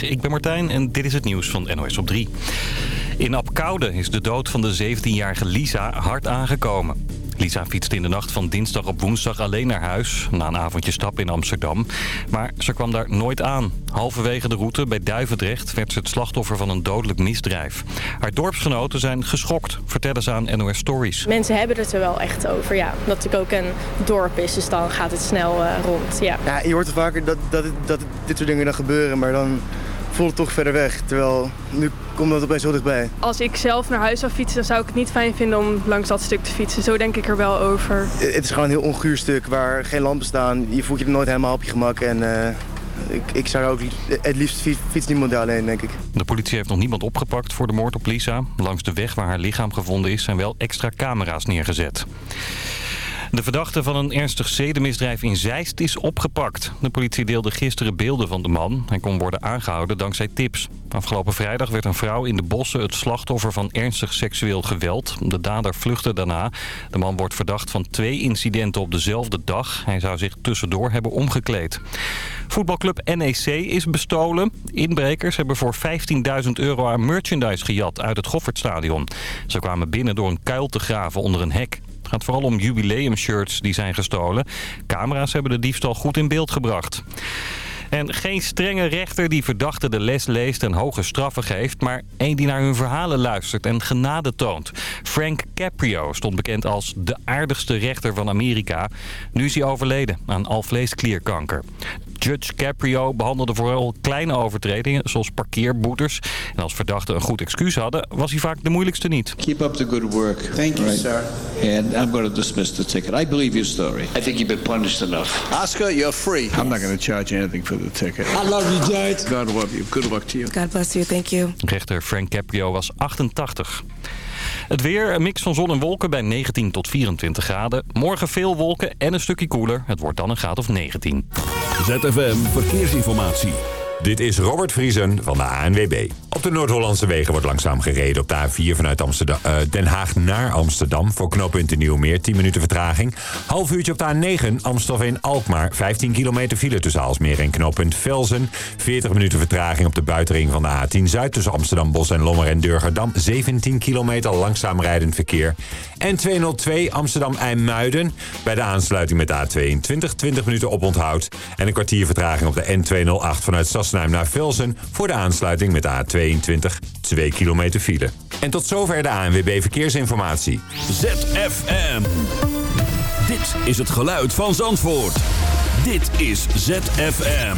Goedemiddag, ik ben Martijn en dit is het nieuws van NOS op 3. In Apkoude is de dood van de 17-jarige Lisa hard aangekomen. Lisa fietste in de nacht van dinsdag op woensdag alleen naar huis... na een avondje stappen in Amsterdam. Maar ze kwam daar nooit aan. Halverwege de route bij Duivendrecht werd ze het slachtoffer van een dodelijk misdrijf. Haar dorpsgenoten zijn geschokt, vertellen ze aan NOS Stories. Mensen hebben het er wel echt over, ja. Dat het ook een dorp is, dus dan gaat het snel uh, rond, ja. ja. Je hoort er vaker dat, dat, dat dit soort dingen dan gebeuren, maar dan voelt het toch verder weg. Terwijl nu komt dat opeens heel dichtbij. Als ik zelf naar huis zou fietsen, dan zou ik het niet fijn vinden om langs dat stuk te fietsen. Zo denk ik er wel over. Het is gewoon een heel onguur stuk waar geen lampen staan. Je voelt je er nooit helemaal op je gemak en... Uh... Ik, ik, zou ook het liefst fiets niemand alleen, denk ik. De politie heeft nog niemand opgepakt voor de moord op Lisa. Langs de weg waar haar lichaam gevonden is zijn wel extra camera's neergezet. De verdachte van een ernstig zedenmisdrijf in Zeist is opgepakt. De politie deelde gisteren beelden van de man. Hij kon worden aangehouden dankzij tips. Afgelopen vrijdag werd een vrouw in de bossen het slachtoffer van ernstig seksueel geweld. De dader vluchtte daarna. De man wordt verdacht van twee incidenten op dezelfde dag. Hij zou zich tussendoor hebben omgekleed. Voetbalclub NEC is bestolen. Inbrekers hebben voor 15.000 euro aan merchandise gejat uit het Goffertstadion. Ze kwamen binnen door een kuil te graven onder een hek. Gaat vooral om jubileumshirts die zijn gestolen. Camera's hebben de diefstal goed in beeld gebracht. En geen strenge rechter die verdachten de les leest en hoge straffen geeft... maar één die naar hun verhalen luistert en genade toont. Frank Caprio stond bekend als de aardigste rechter van Amerika. Nu is hij overleden aan alvleesklierkanker. Judge Caprio behandelde vooral kleine overtredingen, zoals parkeerboetes. En als verdachten een goed excuus hadden, was hij vaak de moeilijkste niet. Keep up the good work. Thank you, right. sir. And I'm going to dismiss the ticket. I believe your story. I think you've been punished enough. Oscar, you're free. I'm not going to charge anything for the ticket. I love you, Judge. God love you. Good luck to you. God bless you. Thank you. Rechter Frank Caprio was 88. Het weer, een mix van zon en wolken bij 19 tot 24 graden. Morgen veel wolken en een stukje koeler. Het wordt dan een graad of 19. ZFM Verkeersinformatie. Dit is Robert Vriesen van de ANWB. Op de Noord-Hollandse wegen wordt langzaam gereden op de A4 vanuit Amsterdam, uh, Den Haag naar Amsterdam. Voor knooppunt Nieuwmeer, 10 minuten vertraging. Half uurtje op de A9, Amstelveen-Alkmaar. 15 kilometer file tussen Aalsmeer en knooppunt Velzen. 40 minuten vertraging op de buitenring van de A10 Zuid tussen Amsterdam, Bos en Lommer en Durgerdam. 17 kilometer langzaam rijdend verkeer. En 202 Amsterdam-IJmuiden. Bij de aansluiting met de A22 20 minuten oponthoud. En een kwartier vertraging op de N208 vanuit Sassenheim naar Velzen. Voor de aansluiting met de A22 2 kilometer file. En tot zover de ANWB Verkeersinformatie. ZFM. Dit is het geluid van Zandvoort. Dit is ZFM.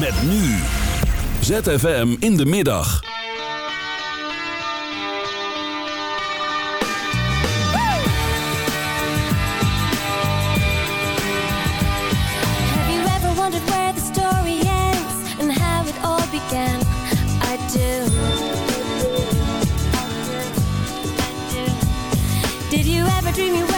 Met nu. ZFM in de middag. Dream you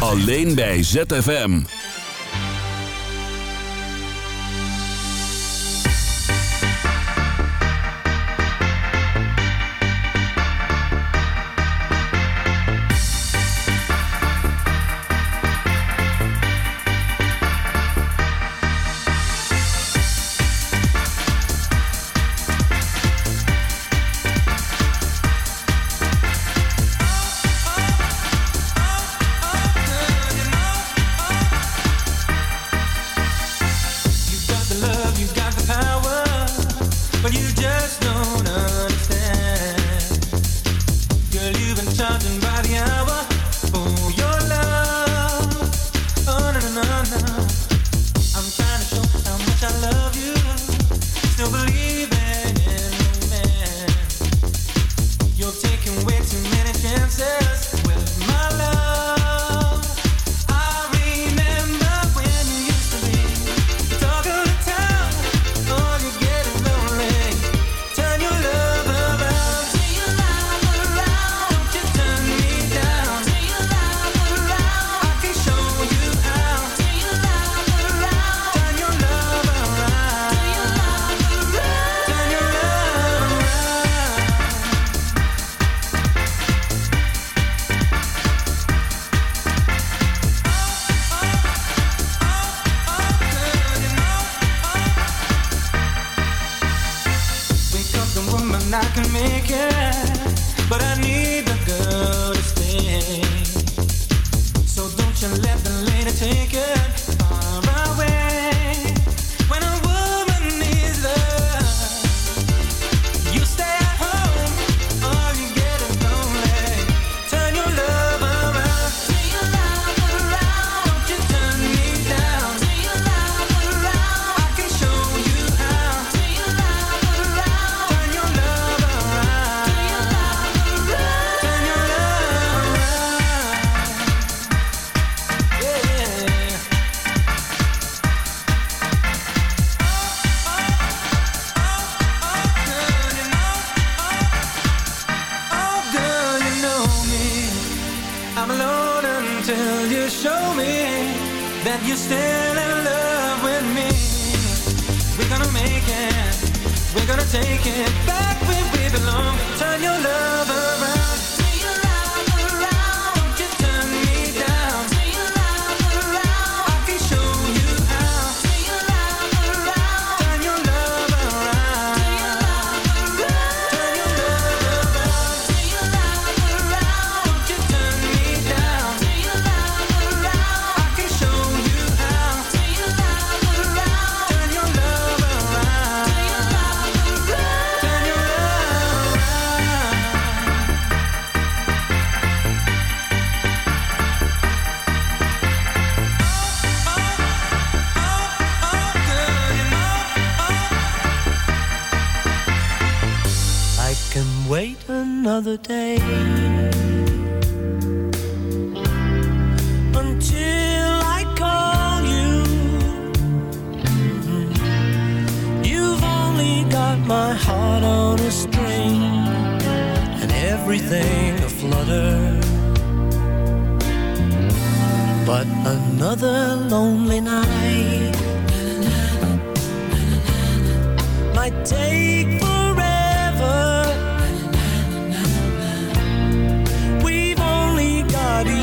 Alleen bij ZFM.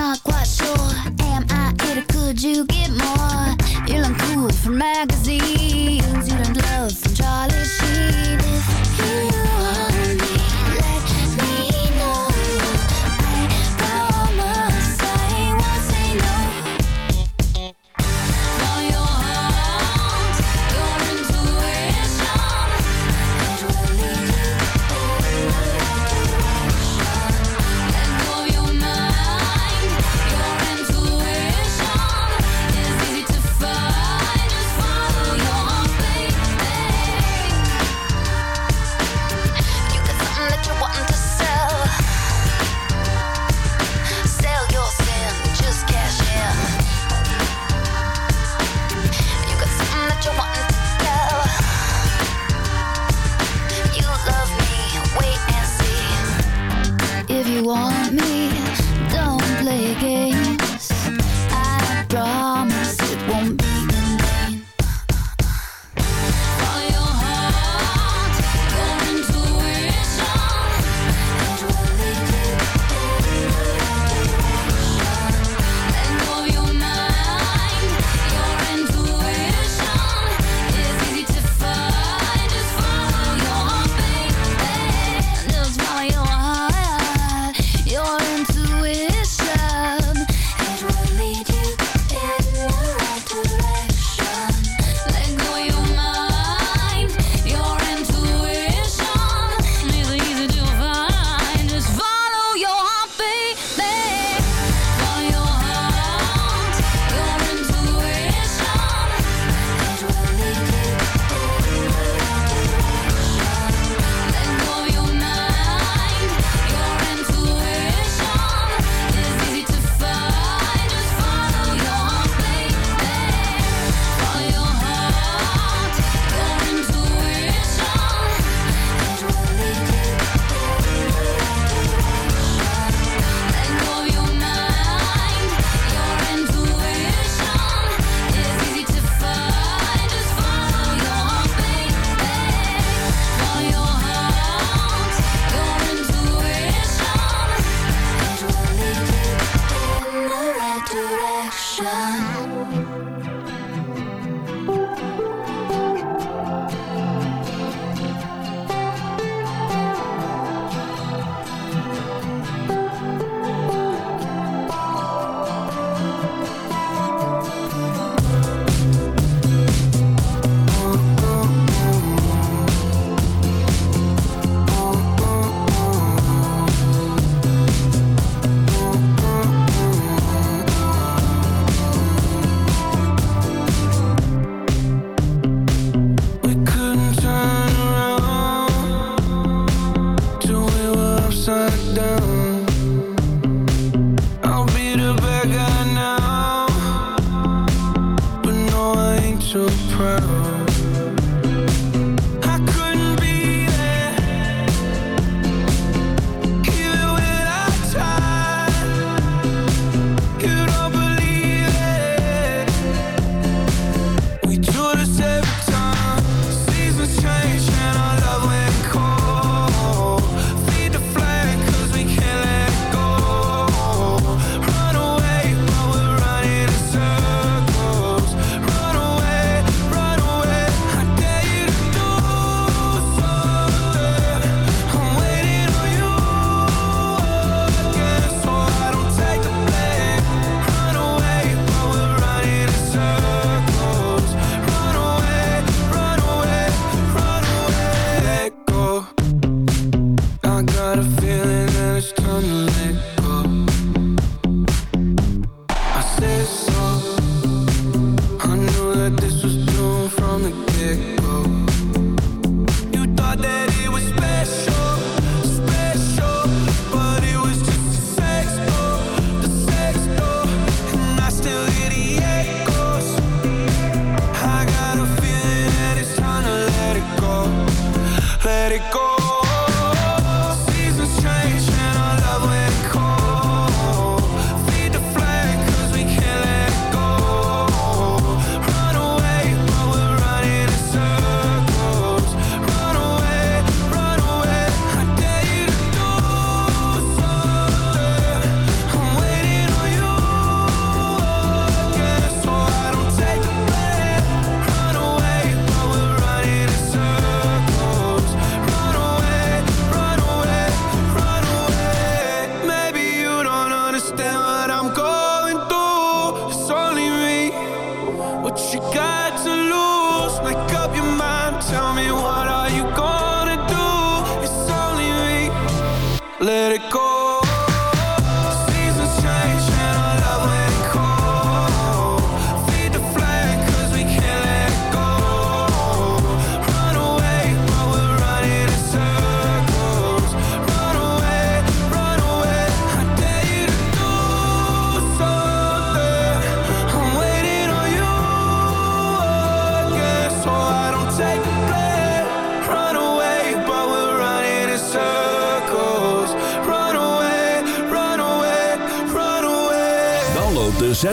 not quite sure. Am I it or could you get more? You learn cool from magazines. You learn love from Charlie Sheen.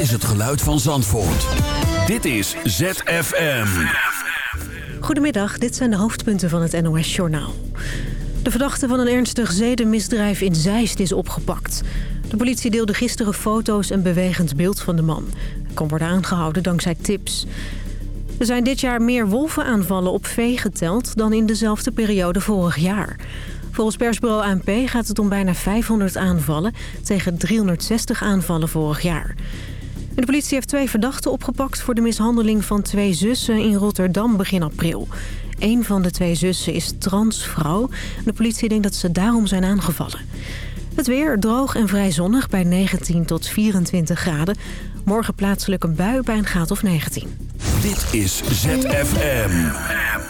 Is het geluid van Zandvoort. Dit is ZFM. Goedemiddag, dit zijn de hoofdpunten van het NOS-journaal. De verdachte van een ernstig zedenmisdrijf in Zeist is opgepakt. De politie deelde gisteren foto's en bewegend beeld van de man. Hij kon worden aangehouden dankzij tips. Er zijn dit jaar meer wolvenaanvallen op vee geteld dan in dezelfde periode vorig jaar. Volgens persbureau ANP gaat het om bijna 500 aanvallen... tegen 360 aanvallen vorig jaar. De politie heeft twee verdachten opgepakt... voor de mishandeling van twee zussen in Rotterdam begin april. Een van de twee zussen is transvrouw. De politie denkt dat ze daarom zijn aangevallen. Het weer droog en vrij zonnig bij 19 tot 24 graden. Morgen plaatselijk een bui bij een graad of 19. Dit is ZFM.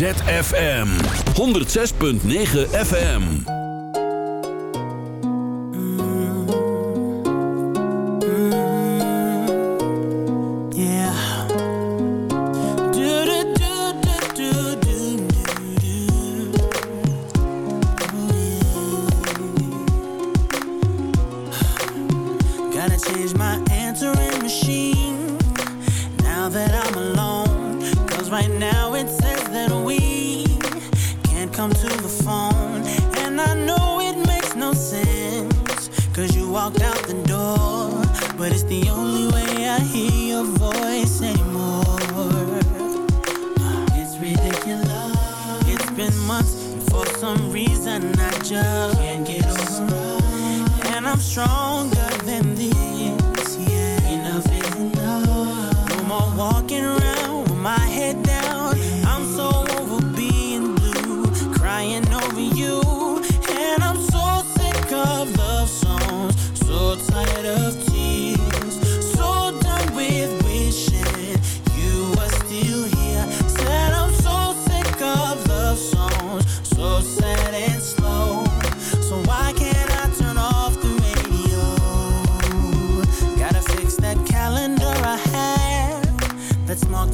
ZFM 106.9 FM. Stronger than this. Yeah. Enough is enough. No more walking around.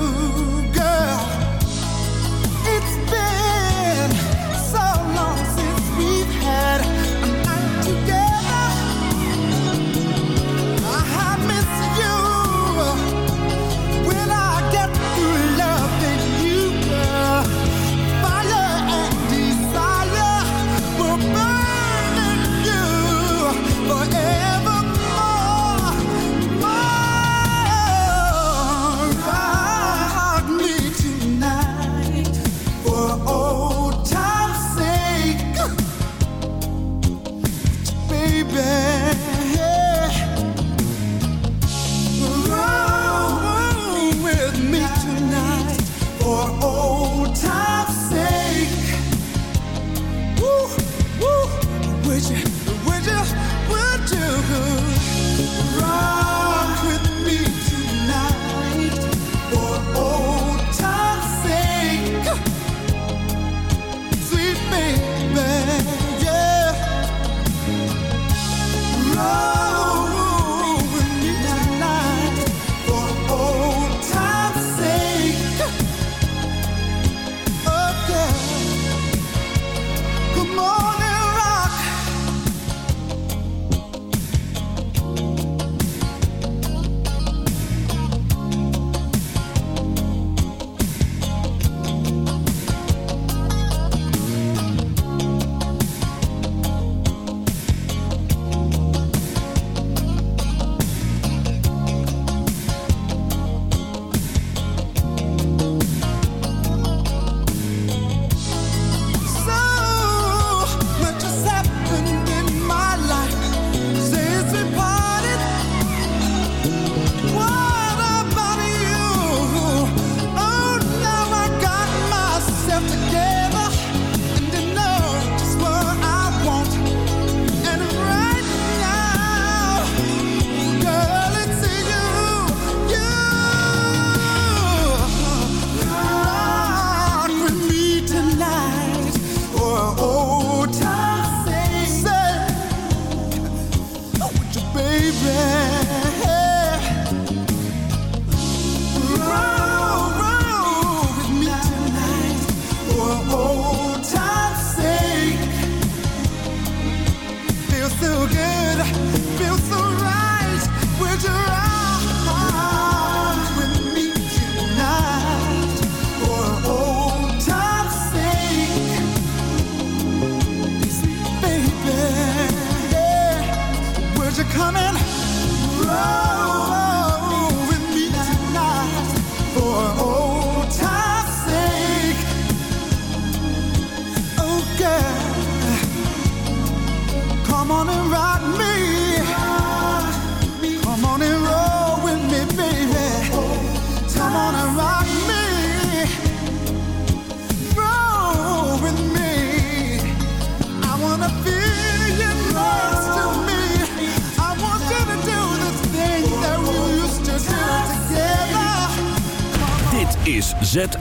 You